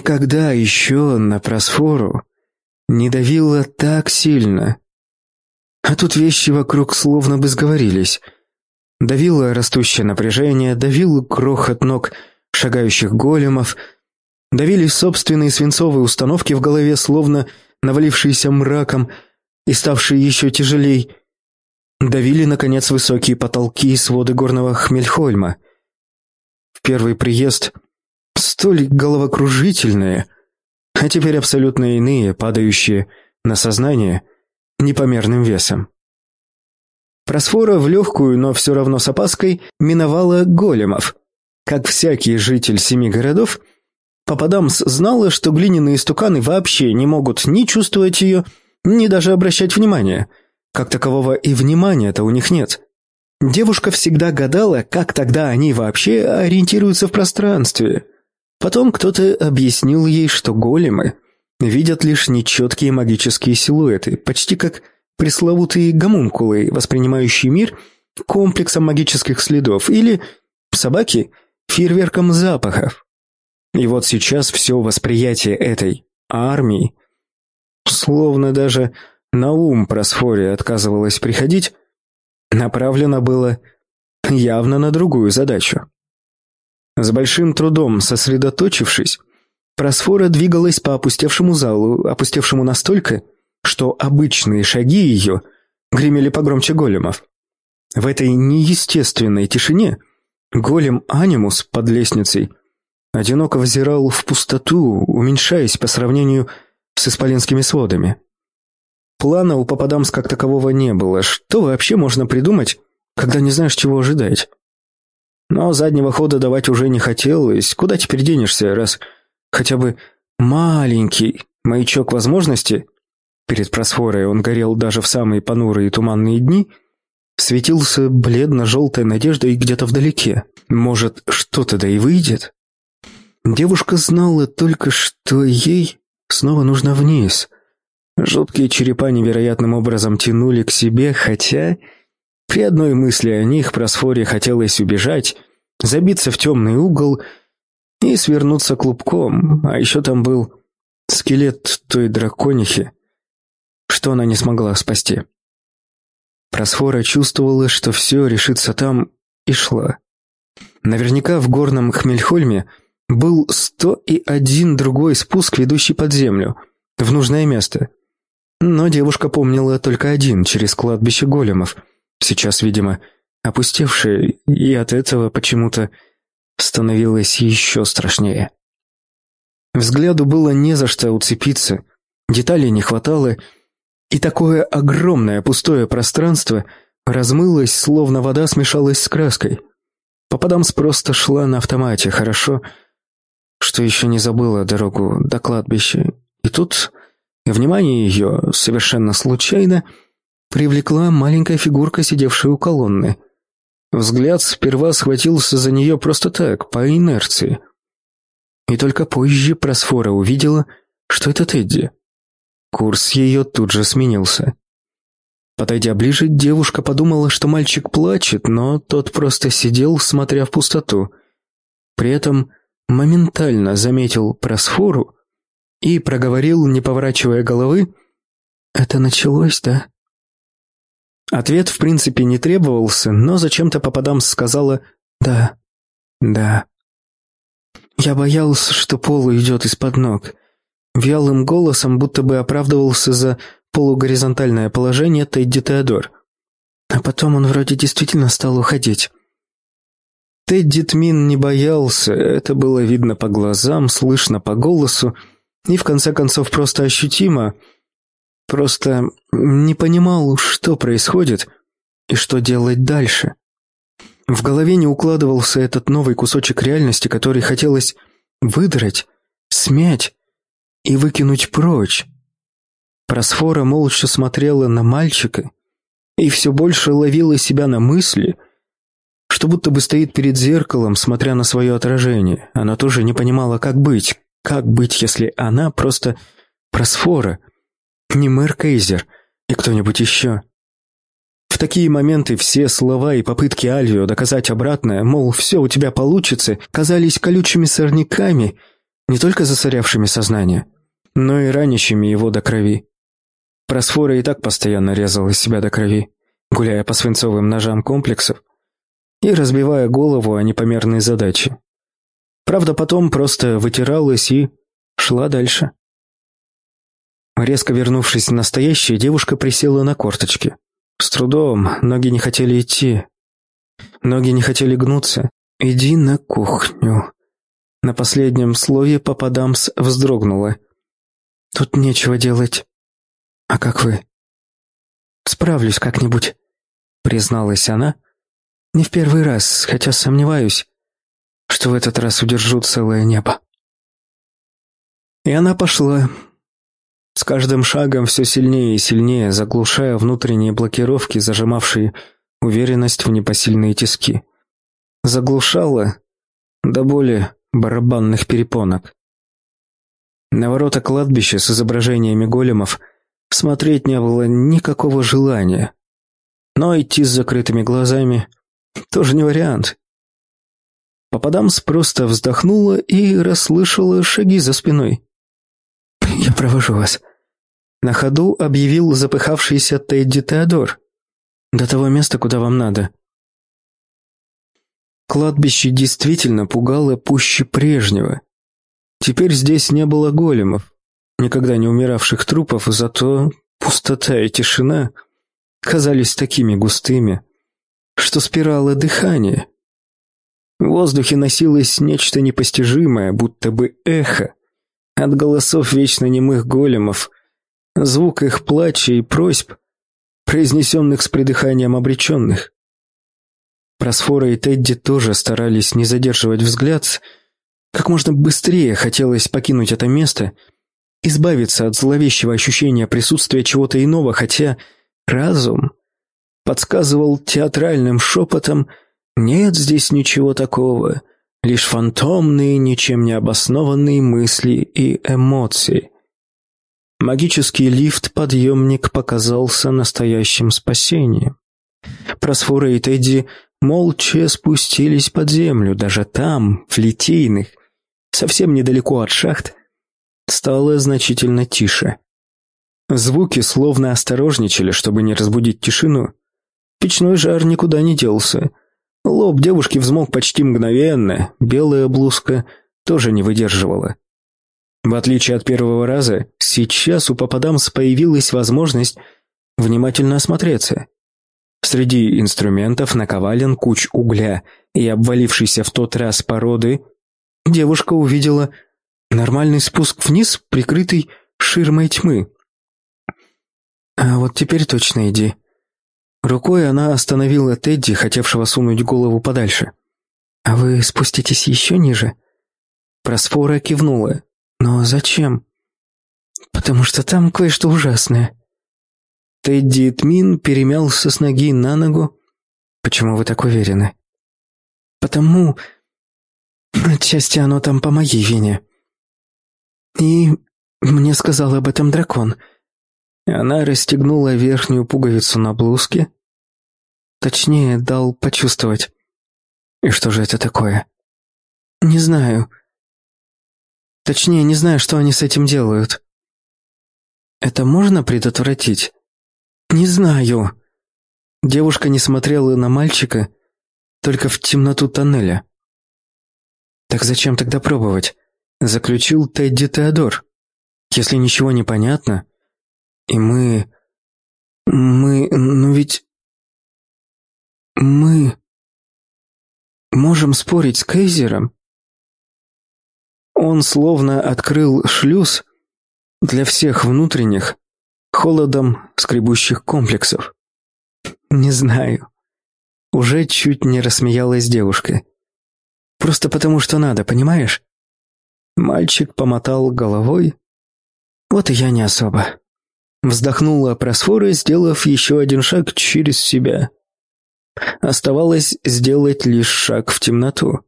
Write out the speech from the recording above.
Никогда еще на просфору не давило так сильно. А тут вещи вокруг словно бы сговорились. Давило растущее напряжение, давил крохот ног шагающих големов, давили собственные свинцовые установки в голове, словно навалившиеся мраком и ставшие еще тяжелей. Давили, наконец, высокие потолки и своды горного Хмельхольма. В первый приезд столь головокружительные, а теперь абсолютно иные, падающие на сознание непомерным весом. Просфора в легкую, но все равно с опаской миновала големов. Как всякий житель семи городов, Пападамс знала, что глиняные стуканы вообще не могут ни чувствовать ее, ни даже обращать внимания. Как такового и внимания-то у них нет. Девушка всегда гадала, как тогда они вообще ориентируются в пространстве. Потом кто-то объяснил ей, что големы видят лишь нечеткие магические силуэты, почти как пресловутые гомункулы, воспринимающие мир комплексом магических следов, или собаки фейерверком запахов. И вот сейчас все восприятие этой армии, словно даже на ум просфория отказывалась приходить, направлено было явно на другую задачу. С большим трудом сосредоточившись, Просфора двигалась по опустевшему залу, опустевшему настолько, что обычные шаги ее гремели погромче големов. В этой неестественной тишине голем Анимус под лестницей одиноко взирал в пустоту, уменьшаясь по сравнению с исполинскими сводами. Плана у Попадамс как такового не было. Что вообще можно придумать, когда не знаешь, чего ожидать? Но заднего хода давать уже не хотелось. Куда теперь денешься, раз хотя бы маленький маячок возможности перед просфорой он горел даже в самые понурые и туманные дни, светился бледно-желтой надеждой где-то вдалеке. Может, что-то да и выйдет? Девушка знала только, что ей снова нужно вниз. Жуткие черепа невероятным образом тянули к себе, хотя при одной мысли о них Просфоре хотелось убежать, забиться в темный угол и свернуться клубком, а еще там был скелет той драконихи, что она не смогла спасти. Просфора чувствовала, что все решится там, и шла. Наверняка в горном Хмельхольме был сто и один другой спуск, ведущий под землю, в нужное место. Но девушка помнила только один, через кладбище големов — сейчас, видимо, опустевшее, и от этого почему-то становилось еще страшнее. Взгляду было не за что уцепиться, деталей не хватало, и такое огромное пустое пространство размылось, словно вода смешалась с краской. Попадамс просто шла на автомате, хорошо, что еще не забыла дорогу до кладбища. И тут внимание ее, совершенно случайно, привлекла маленькая фигурка, сидевшая у колонны. Взгляд сперва схватился за нее просто так, по инерции. И только позже Просфора увидела, что это Тедди. Курс ее тут же сменился. Подойдя ближе, девушка подумала, что мальчик плачет, но тот просто сидел, смотря в пустоту. При этом моментально заметил Просфору и проговорил, не поворачивая головы, «Это началось, да?» Ответ, в принципе, не требовался, но зачем-то попадам сказала «да, да». Я боялся, что пол уйдет из-под ног. Вялым голосом будто бы оправдывался за полугоризонтальное положение Тедди Теодор. А потом он вроде действительно стал уходить. Тедди Тмин не боялся, это было видно по глазам, слышно по голосу и в конце концов просто ощутимо – Просто не понимал, что происходит и что делать дальше. В голове не укладывался этот новый кусочек реальности, который хотелось выдрать, смять и выкинуть прочь. Просфора молча смотрела на мальчика и все больше ловила себя на мысли, что будто бы стоит перед зеркалом, смотря на свое отражение. Она тоже не понимала, как быть. Как быть, если она просто просфора, не мэр Кейзер и кто-нибудь еще. В такие моменты все слова и попытки Альвио доказать обратное, мол, все у тебя получится, казались колючими сорняками, не только засорявшими сознание, но и ранящими его до крови. Просфора и так постоянно резала себя до крови, гуляя по свинцовым ножам комплексов и разбивая голову о непомерные задачи. Правда, потом просто вытиралась и шла дальше. Резко вернувшись в настоящее, девушка присела на корточки. С трудом, ноги не хотели идти. Ноги не хотели гнуться. «Иди на кухню». На последнем слове Пападамс вздрогнула. «Тут нечего делать. А как вы?» «Справлюсь как-нибудь», — призналась она. «Не в первый раз, хотя сомневаюсь, что в этот раз удержу целое небо». И она пошла, с каждым шагом все сильнее и сильнее, заглушая внутренние блокировки, зажимавшие уверенность в непосильные тиски. Заглушала до боли барабанных перепонок. На ворота кладбища с изображениями големов смотреть не было никакого желания. Но идти с закрытыми глазами тоже не вариант. Попадамс просто вздохнула и расслышала шаги за спиной. «Я провожу вас», — на ходу объявил запыхавшийся Тедди Теодор. «До того места, куда вам надо». Кладбище действительно пугало пуще прежнего. Теперь здесь не было големов, никогда не умиравших трупов, зато пустота и тишина казались такими густыми, что спирало дыхание. В воздухе носилось нечто непостижимое, будто бы эхо, от голосов вечно немых големов, звук их плача и просьб, произнесенных с придыханием обреченных. Просфора и Тедди тоже старались не задерживать взгляд. Как можно быстрее хотелось покинуть это место, избавиться от зловещего ощущения присутствия чего-то иного, хотя разум подсказывал театральным шепотом «нет здесь ничего такого», лишь фантомные, ничем не обоснованные мысли и эмоции. Магический лифт-подъемник показался настоящим спасением. Просфора и Тедди молча спустились под землю, даже там, в Литейных, совсем недалеко от шахт, стало значительно тише. Звуки словно осторожничали, чтобы не разбудить тишину. Печной жар никуда не делся, Лоб девушки взмок почти мгновенно, белая блузка тоже не выдерживала. В отличие от первого раза, сейчас у попадамс появилась возможность внимательно осмотреться. Среди инструментов наковален куч угля и обвалившейся в тот раз породы, девушка увидела нормальный спуск вниз, прикрытый ширмой тьмы. «А вот теперь точно иди», Рукой она остановила Тедди, хотевшего сунуть голову подальше. «А вы спуститесь еще ниже?» Просфора кивнула. «Но зачем?» «Потому что там кое-что ужасное». Тедди Тмин перемялся с ноги на ногу. «Почему вы так уверены?» «Потому... Отчасти оно там по моей вине. И мне сказал об этом дракон». Она расстегнула верхнюю пуговицу на блузке. Точнее, дал почувствовать. И что же это такое? Не знаю. Точнее, не знаю, что они с этим делают. Это можно предотвратить? Не знаю. Девушка не смотрела на мальчика, только в темноту тоннеля. Так зачем тогда пробовать? Заключил Тедди Теодор. Если ничего не понятно, и мы... Мы... Ну ведь... Мы... Можем спорить с Кейзером? Он словно открыл шлюз для всех внутренних, холодом скребущих комплексов. Не знаю. Уже чуть не рассмеялась девушка. Просто потому, что надо, понимаешь? Мальчик помотал головой. Вот и я не особо. Вздохнула Просфора, сделав еще один шаг через себя. Оставалось сделать лишь шаг в темноту.